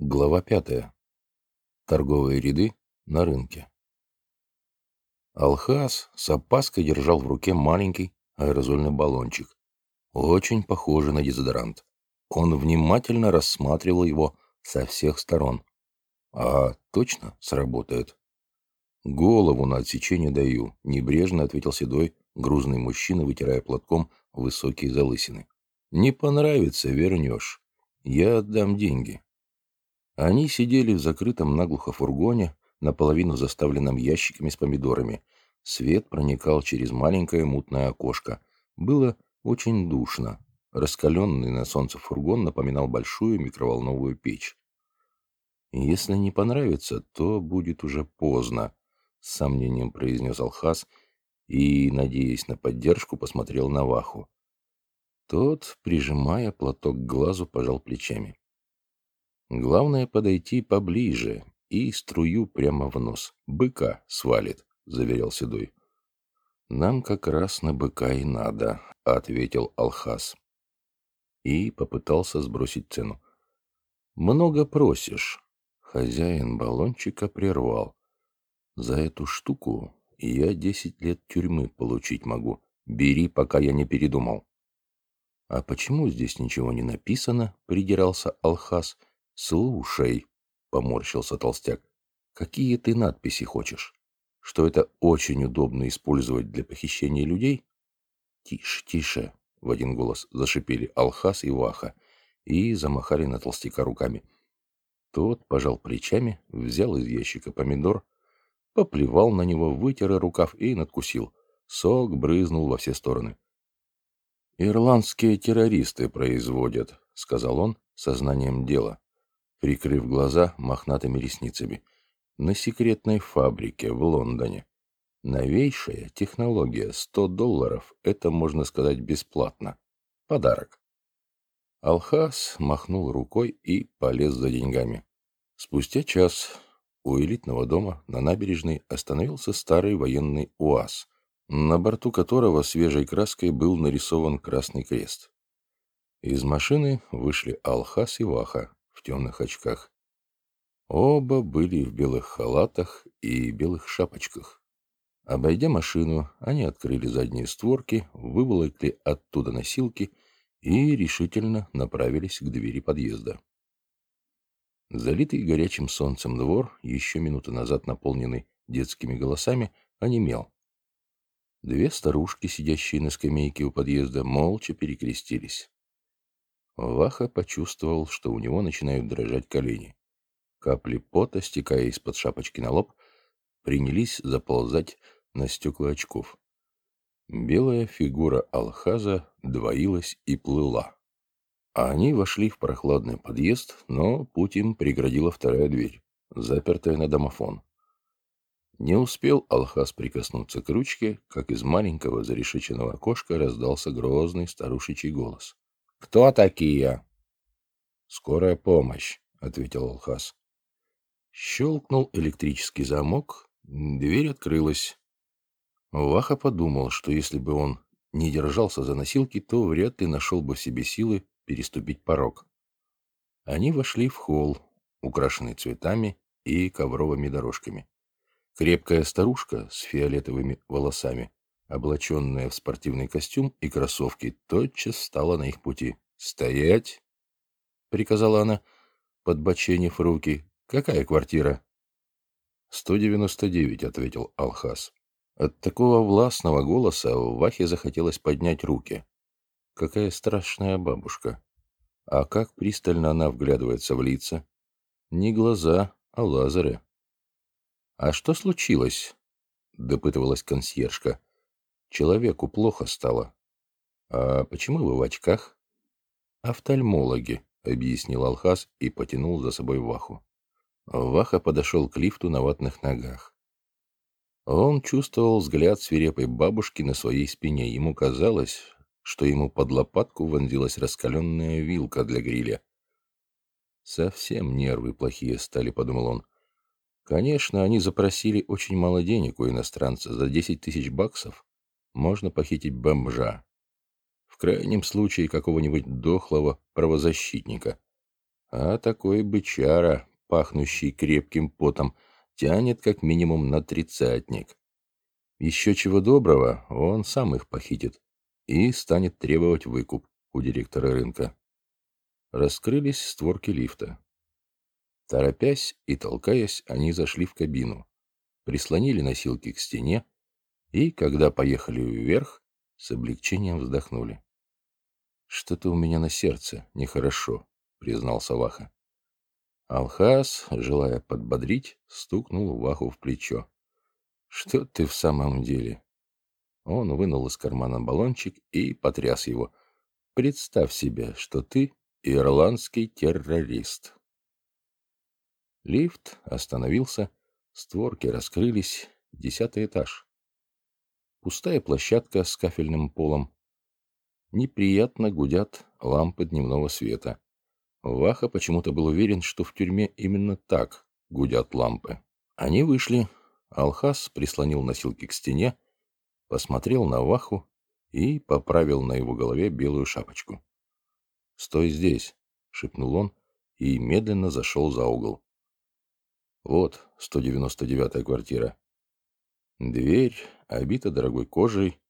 Глава пятая. Торговые ряды на рынке. Алхаз с опаской держал в руке маленький аэрозольный баллончик, очень похожий на дезодорант. Он внимательно рассматривал его со всех сторон. «А точно сработает?» «Голову на отсечение даю», — небрежно ответил седой, грузный мужчина, вытирая платком высокие залысины. «Не понравится — вернешь. Я отдам деньги». Они сидели в закрытом наглухо фургоне, наполовину заставленном ящиками с помидорами. Свет проникал через маленькое мутное окошко. Было очень душно. Раскаленный на солнце фургон напоминал большую микроволновую печь. «Если не понравится, то будет уже поздно», — с сомнением произнес Алхаз и, надеясь на поддержку, посмотрел на Ваху. Тот, прижимая платок к глазу, пожал плечами. Главное подойти поближе и струю прямо в нос. Быка свалит, заверил Седой. Нам как раз на быка и надо, ответил Алхас. И попытался сбросить цену. Много просишь. Хозяин баллончика прервал. За эту штуку я десять лет тюрьмы получить могу. Бери, пока я не передумал. А почему здесь ничего не написано? Придирался Алхас. «Слушай», — поморщился толстяк, — «какие ты надписи хочешь? Что это очень удобно использовать для похищения людей?» «Тише, тише», — в один голос зашипели Алхас и Ваха и замахали на толстяка руками. Тот пожал плечами, взял из ящика помидор, поплевал на него, вытер рукав и надкусил. Сок брызнул во все стороны. «Ирландские террористы производят», — сказал он сознанием дела прикрыв глаза мохнатыми ресницами. На секретной фабрике в Лондоне. Новейшая технология, 100 долларов, это, можно сказать, бесплатно. Подарок. Алхас махнул рукой и полез за деньгами. Спустя час у элитного дома на набережной остановился старый военный УАЗ, на борту которого свежей краской был нарисован красный крест. Из машины вышли Алхас и Ваха, темных очках. Оба были в белых халатах и белых шапочках. Обойдя машину, они открыли задние створки, выволокли оттуда носилки и решительно направились к двери подъезда. Залитый горячим солнцем двор, еще минуту назад наполненный детскими голосами, онемел. Две старушки, сидящие на скамейке у подъезда, молча перекрестились. Ваха почувствовал, что у него начинают дрожать колени. Капли пота, стекая из-под шапочки на лоб, принялись заползать на стекла очков. Белая фигура Алхаза двоилась и плыла. А они вошли в прохладный подъезд, но путь им преградила вторая дверь, запертая на домофон. Не успел Алхаз прикоснуться к ручке, как из маленького зарешеченного окошка раздался грозный старушечий голос. «Кто такие?» «Скорая помощь», — ответил Алхас. Щелкнул электрический замок, дверь открылась. Ваха подумал, что если бы он не держался за носилки, то вряд ли нашел бы в себе силы переступить порог. Они вошли в холл, украшенный цветами и ковровыми дорожками. Крепкая старушка с фиолетовыми волосами облаченная в спортивный костюм и кроссовки, тотчас стала на их пути. «Стоять!» — приказала она, подбоченив руки. «Какая квартира?» «Сто девяносто девять», — ответил Алхас. От такого властного голоса Вахе захотелось поднять руки. Какая страшная бабушка. А как пристально она вглядывается в лица. Не глаза, а лазеры. «А что случилось?» — допытывалась консьержка. Человеку плохо стало. А почему вы в очках? Офтальмологи, объяснил Алхаз и потянул за собой Ваху. Ваха подошел к лифту на ватных ногах. Он чувствовал взгляд свирепой бабушки на своей спине. Ему казалось, что ему под лопатку вонзилась раскаленная вилка для гриля. «Совсем нервы плохие стали», — подумал он. «Конечно, они запросили очень мало денег у иностранца, за десять тысяч баксов можно похитить бомжа. В крайнем случае какого-нибудь дохлого правозащитника. А такой бычара, пахнущий крепким потом, тянет как минимум на тридцатник. Еще чего доброго, он сам их похитит и станет требовать выкуп у директора рынка. Раскрылись створки лифта. Торопясь и толкаясь, они зашли в кабину, прислонили носилки к стене и, когда поехали вверх, с облегчением вздохнули. «Что-то у меня на сердце нехорошо», — признался Ваха. Алхаз, желая подбодрить, стукнул Ваху в плечо. «Что ты в самом деле?» Он вынул из кармана баллончик и потряс его. «Представь себе, что ты ирландский террорист». Лифт остановился, створки раскрылись, десятый этаж. Пустая площадка с кафельным полом. Неприятно гудят лампы дневного света. Ваха почему-то был уверен, что в тюрьме именно так гудят лампы. Они вышли. Алхас прислонил носилки к стене, посмотрел на Ваху и поправил на его голове белую шапочку. «Стой здесь», — шепнул он и медленно зашел за угол. Вот 199-я квартира. Дверь обита дорогой кожей.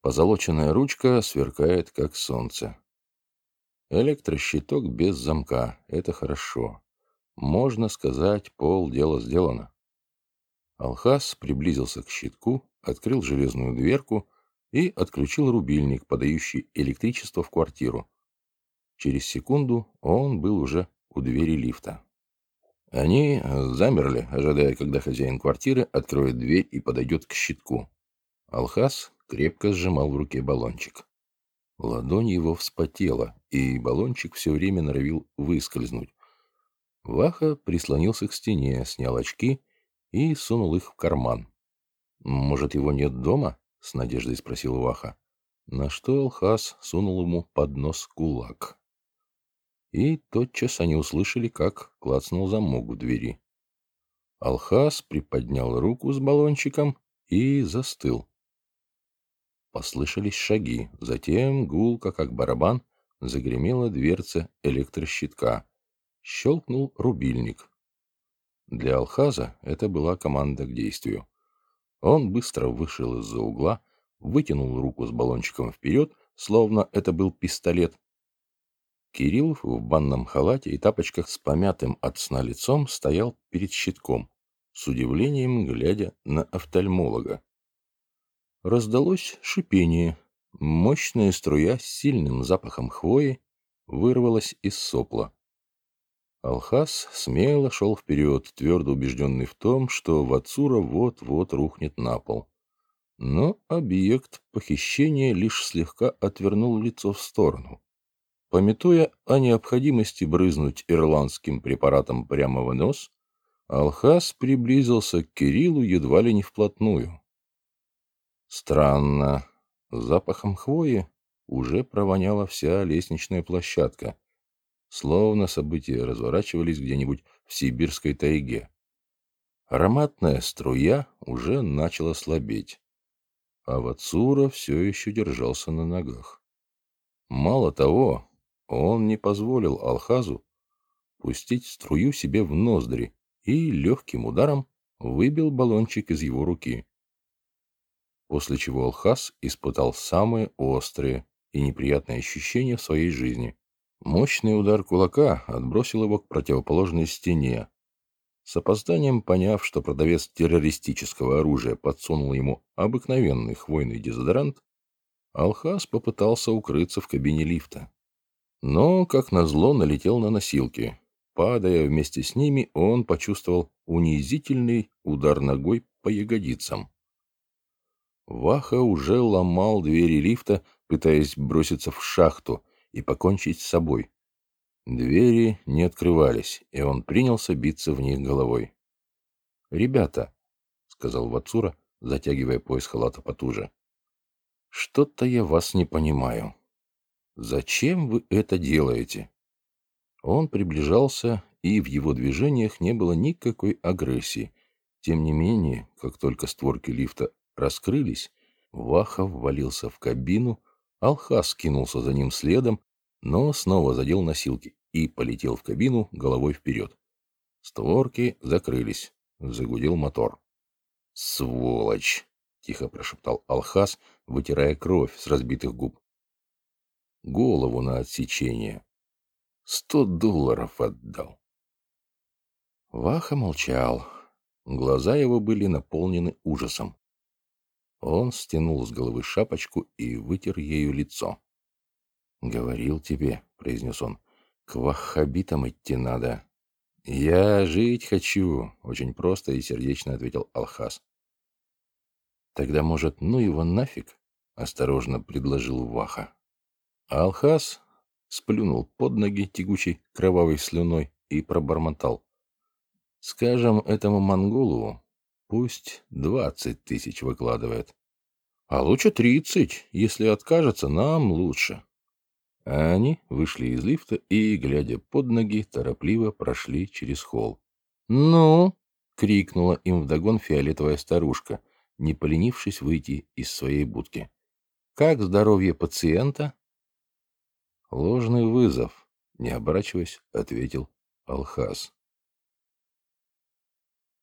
Позолоченная ручка сверкает, как солнце. Электрощиток без замка. Это хорошо. Можно сказать, пол дела сделано. Алхас приблизился к щитку, открыл железную дверку и отключил рубильник, подающий электричество в квартиру. Через секунду он был уже у двери лифта. Они замерли, ожидая, когда хозяин квартиры откроет дверь и подойдет к щитку. Алхас крепко сжимал в руке баллончик. Ладонь его вспотела, и баллончик все время норовил выскользнуть. Ваха прислонился к стене, снял очки и сунул их в карман. «Может, его нет дома?» — с надеждой спросил Ваха. На что Алхас сунул ему под нос кулак и тотчас они услышали, как клацнул замок в двери. Алхас приподнял руку с баллончиком и застыл. Послышались шаги, затем гулко, как барабан, загремела дверца электрощитка. Щелкнул рубильник. Для Алхаза это была команда к действию. Он быстро вышел из-за угла, вытянул руку с баллончиком вперед, словно это был пистолет, Кирилл в банном халате и тапочках с помятым от сна лицом стоял перед щитком, с удивлением глядя на офтальмолога. Раздалось шипение. Мощная струя с сильным запахом хвои вырвалась из сопла. Алхас смело шел вперед, твердо убежденный в том, что Вацура вот-вот рухнет на пол. Но объект похищения лишь слегка отвернул лицо в сторону. Пометуя о необходимости брызнуть ирландским препаратом прямо в нос, Алхас приблизился к Кириллу едва ли не вплотную. Странно. Запахом хвои уже провоняла вся лестничная площадка, словно события разворачивались где-нибудь в сибирской тайге. Ароматная струя уже начала слабеть, а Вацура все еще держался на ногах. Мало того, он не позволил Алхазу пустить струю себе в ноздри и легким ударом выбил баллончик из его руки. После чего Алхаз испытал самые острые и неприятные ощущения в своей жизни. Мощный удар кулака отбросил его к противоположной стене. С опозданием поняв, что продавец террористического оружия подсунул ему обыкновенный хвойный дезодорант, Алхаз попытался укрыться в кабине лифта. Но, как назло, налетел на носилки. Падая вместе с ними, он почувствовал унизительный удар ногой по ягодицам. Ваха уже ломал двери лифта, пытаясь броситься в шахту и покончить с собой. Двери не открывались, и он принялся биться в них головой. «Ребята», — сказал Вацура, затягивая пояс халата потуже, — «что-то я вас не понимаю». «Зачем вы это делаете?» Он приближался, и в его движениях не было никакой агрессии. Тем не менее, как только створки лифта раскрылись, Вахов ввалился в кабину, Алхас кинулся за ним следом, но снова задел носилки и полетел в кабину головой вперед. Створки закрылись. Загудел мотор. «Сволочь!» — тихо прошептал Алхас, вытирая кровь с разбитых губ. «Голову на отсечение. Сто долларов отдал». Ваха молчал. Глаза его были наполнены ужасом. Он стянул с головы шапочку и вытер ею лицо. «Говорил тебе», — произнес он, — «к ваххабитам идти надо». «Я жить хочу», — очень просто и сердечно ответил Алхас. «Тогда, может, ну его нафиг?» — осторожно предложил Ваха. Алхас сплюнул под ноги тягучей кровавой слюной и пробормотал. «Скажем этому монголу, пусть двадцать тысяч выкладывает. А лучше тридцать, если откажется, нам лучше». А они вышли из лифта и, глядя под ноги, торопливо прошли через холл. «Ну!» — крикнула им вдогон фиолетовая старушка, не поленившись выйти из своей будки. «Как здоровье пациента?» «Ложный вызов», — не оборачиваясь, ответил Алхаз.